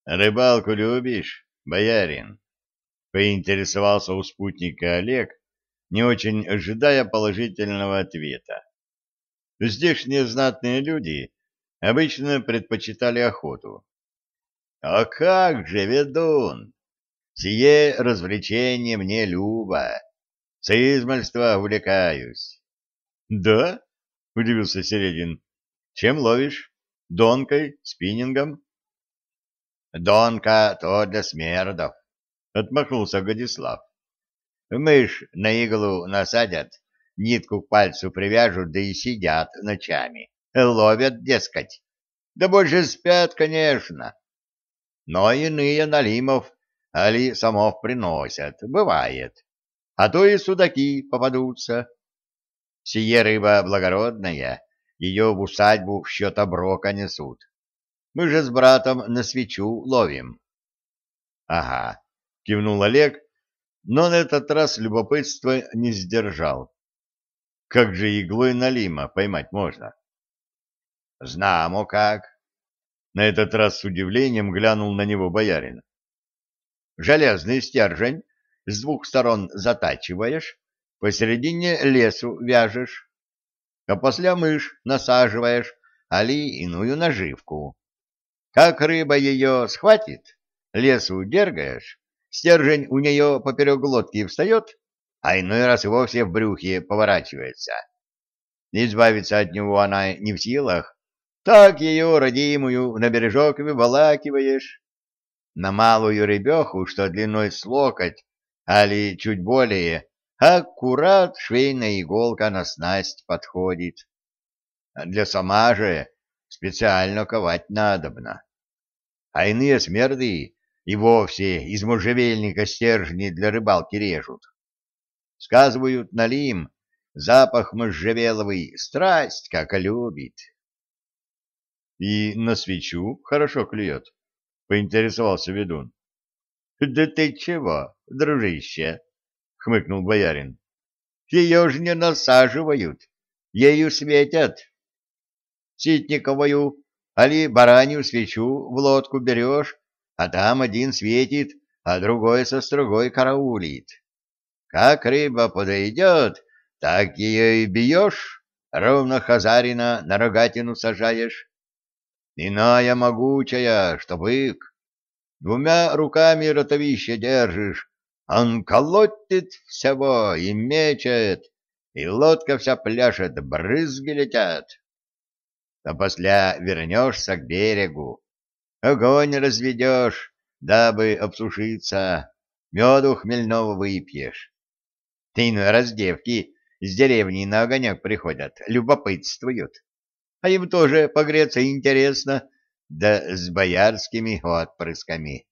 — Рыбалку любишь, боярин? — поинтересовался у спутника Олег, не очень ожидая положительного ответа. Здешние знатные люди обычно предпочитали охоту. — А как же, ведун! Сие развлечение мне любо. С измальства увлекаюсь. — Да? — удивился Середин. — Чем ловишь? Донкой, спиннингом? — Донка то для смердов, — отмахнулся Годислав. — Мышь на иглу насадят, нитку к пальцу привяжут, да и сидят ночами. Ловят, дескать. Да больше спят, конечно. Но иные налимов али самов приносят, бывает. А то и судаки попадутся. Сие рыба благородная, ее в усадьбу в счет оброка несут. Мы же с братом на свечу ловим. — Ага, — кивнул Олег, но на этот раз любопытство не сдержал. Как же иглой налима поймать можно? — Знамо как. На этот раз с удивлением глянул на него боярин. — Железный стержень с двух сторон затачиваешь, посередине лесу вяжешь, а после мышь насаживаешь, али иную наживку. Как рыба ее схватит, лесу дергаешь, стержень у нее поперек глотки встает, а иной раз и вовсе в брюхе поворачивается. Избавиться от него она не в силах, так ее, родимую, на бережок выволакиваешь. На малую рыбеху, что длиной с локоть, али чуть более, аккурат швейная иголка на снасть подходит. Для сама же специально ковать надобно. А иные смерды и вовсе из можжевельника стержни для рыбалки режут. Сказывают, налим, запах можжевеловый страсть как любит. И на свечу хорошо клюет, — поинтересовался ведун. — Да ты чего, дружище? — хмыкнул боярин. — Ее ж не насаживают, ею светят. Ситниковую, али баранью свечу в лодку берешь, а там один светит, а другой со строгой караулит. Как рыба подойдет, так ее и бьешь, ровно хазарина на рогатину сажаешь. Иная могучая, что бык. Двумя руками ротовище держишь, он колотит всего и мечет, и лодка вся пляшет, брызги летят. А после вернешься к берегу, огонь разведешь, дабы обсушиться, меду хмельного выпьешь. Ты иной раз девки с деревни на огонек приходят, любопытствуют а им тоже погреться интересно, да с боярскими отпрысками.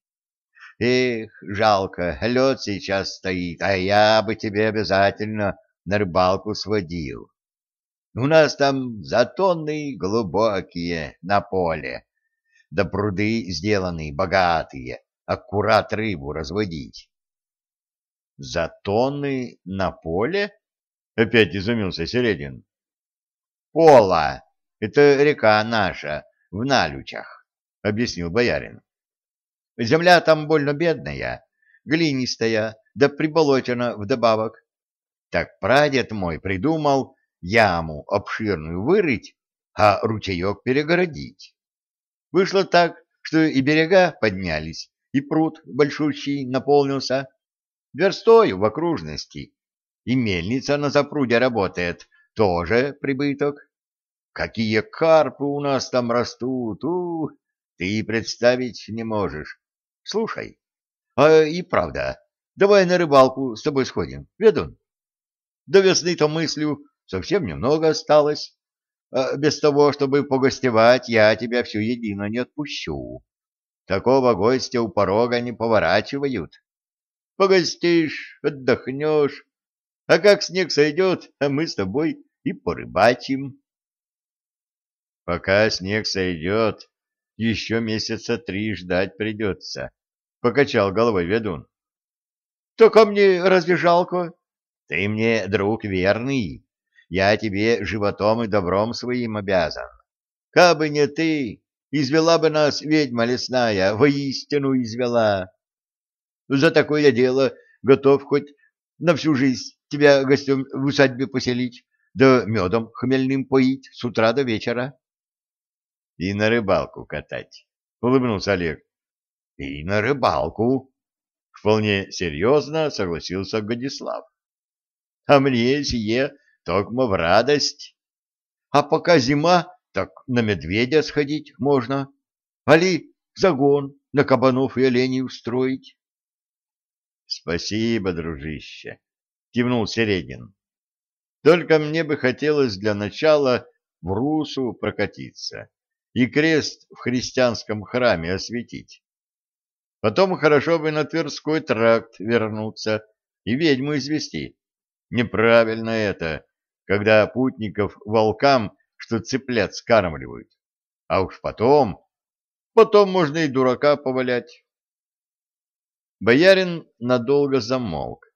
Эх, жалко, лед сейчас стоит, а я бы тебе обязательно на рыбалку сводил. У нас там затонны глубокие на поле, да пруды сделаны богатые, аккурат рыбу разводить. Затонны на поле? Опять изумился Середин. Пола, это река наша, в Налючах, — объяснил боярин. Земля там больно бедная, глинистая, да приболочена вдобавок. Так прадед мой придумал яму обширную вырыть, а ручеек перегородить. Вышло так, что и берега поднялись, и пруд большущий наполнился. Верстою в окружности. И мельница на запруде работает, тоже прибыток. Какие карпы у нас там растут, у, ты представить не можешь. Слушай, а и правда, давай на рыбалку с тобой сходим, ведун? До весны-то мыслю совсем немного осталось. А без того, чтобы погостевать, я тебя всю едино не отпущу. Такого гостя у порога не поворачивают. Погостишь, отдохнешь, а как снег сойдет, мы с тобой и порыбачим. Пока снег сойдет, еще месяца три ждать придется, — покачал головой ведун. — То ко мне разве жалко? Ты мне друг верный, я тебе животом и добром своим обязан. Кабы не ты, Извела бы нас ведьма лесная, воистину извела. За такое дело готов хоть на всю жизнь тебя гостем в усадьбе поселить, да медом хмельным поить с утра до вечера. — И на рыбалку катать, — улыбнулся Олег. — И на рыбалку, — вполне серьезно согласился Годислав. — А мне сие токмо в радость. А пока зима, так на медведя сходить можно. Али загон на кабанов и оленей устроить. — Спасибо, дружище, — кивнул Середин. — Только мне бы хотелось для начала в Русу прокатиться и крест в христианском храме осветить. Потом хорошо бы на Тверской тракт вернуться и ведьму извести. Неправильно это, когда путников волкам, что цыплят скармливают. А уж потом, потом можно и дурака повалять. Боярин надолго замолк,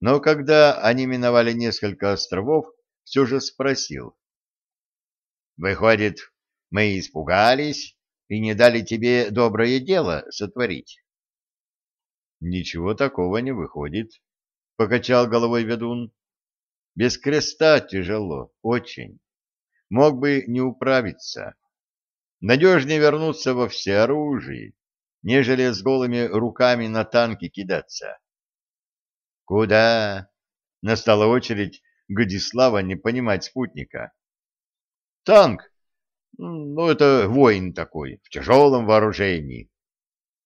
но когда они миновали несколько островов, все же спросил. — Выходит, мы испугались и не дали тебе доброе дело сотворить? — Ничего такого не выходит, — покачал головой ведун. — Без креста тяжело, очень. Мог бы не управиться. Надежнее вернуться во всеоружии нежели с голыми руками на танки кидаться. — Куда? — настала очередь Годислава не понимать спутника. — Танк. Ну, это воин такой, в тяжелом вооружении.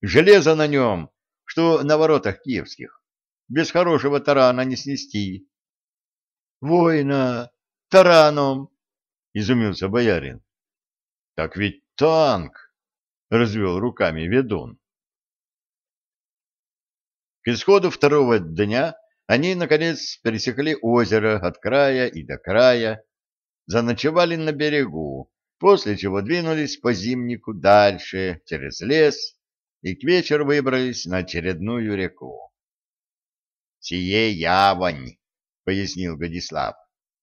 Железо на нем, что на воротах киевских. Без хорошего тарана не снести. — Воина! Тараном! — изумился боярин. — Так ведь танк! — развел руками ведун. К исходу второго дня они, наконец, пересекли озеро от края и до края, заночевали на берегу, после чего двинулись по зимнику дальше, через лес, и к вечеру выбрались на очередную реку. — Сие явань, — пояснил Годислав.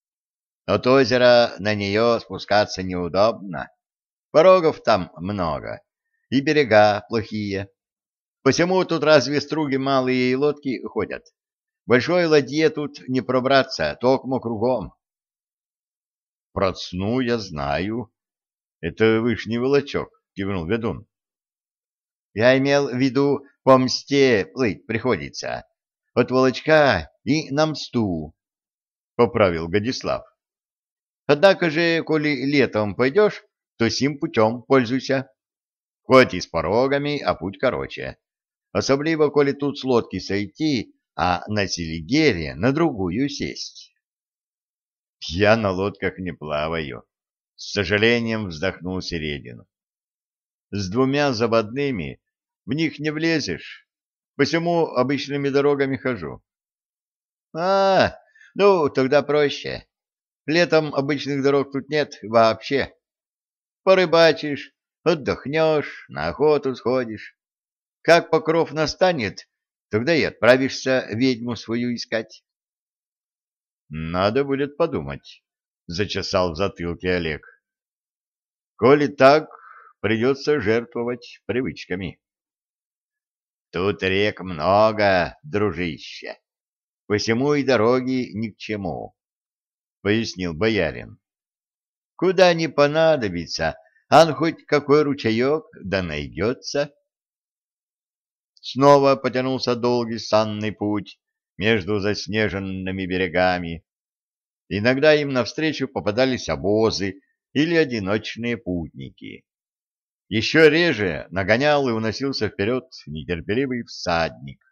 — От озера на нее спускаться неудобно. Порогов там много, и берега плохие. Посему тут разве струги малые и лодки ходят. Большой ладье тут не пробраться, токмо кругом. Про я знаю. Это вышний волочок, кивнул ведун. Я имел в виду, по мсте плыть приходится. От волочка и на мсту, — поправил Годислав. Однако же, коли летом пойдешь, то сим путем пользуйся. Хоть и с порогами, а путь короче. Особливо, коли тут с лодки сойти, а на Селигере на другую сесть. Я на лодках не плаваю. С сожалением вздохнул Середин. С двумя заводными в них не влезешь, посему обычными дорогами хожу. А, ну, тогда проще. Летом обычных дорог тут нет вообще. Порыбачишь, отдохнешь, на охоту сходишь. Как покров настанет, тогда и отправишься ведьму свою искать. — Надо будет подумать, — зачесал в затылке Олег. — Коли так, придется жертвовать привычками. — Тут рек много, дружище, посему и дороги ни к чему, — пояснил боярин. — Куда не понадобится, ан хоть какой ручеек да найдется. Снова потянулся долгий санный путь между заснеженными берегами. Иногда им навстречу попадались обозы или одиночные путники. Еще реже нагонял и уносился вперед нетерпеливый всадник.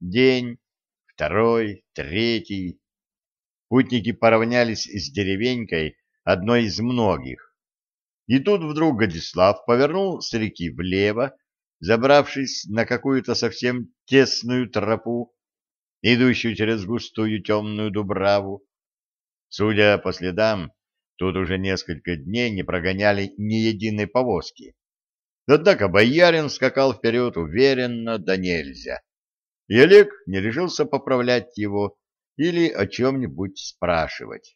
День, второй, третий. Путники поравнялись с деревенькой, одной из многих, и тут вдруг Годислав повернул с реки влево, забравшись на какую-то совсем тесную тропу, идущую через густую темную дубраву. Судя по следам, тут уже несколько дней не прогоняли ни единой повозки. Однако боярин скакал вперед уверенно да нельзя, и Олег не решился поправлять его или о чем-нибудь спрашивать.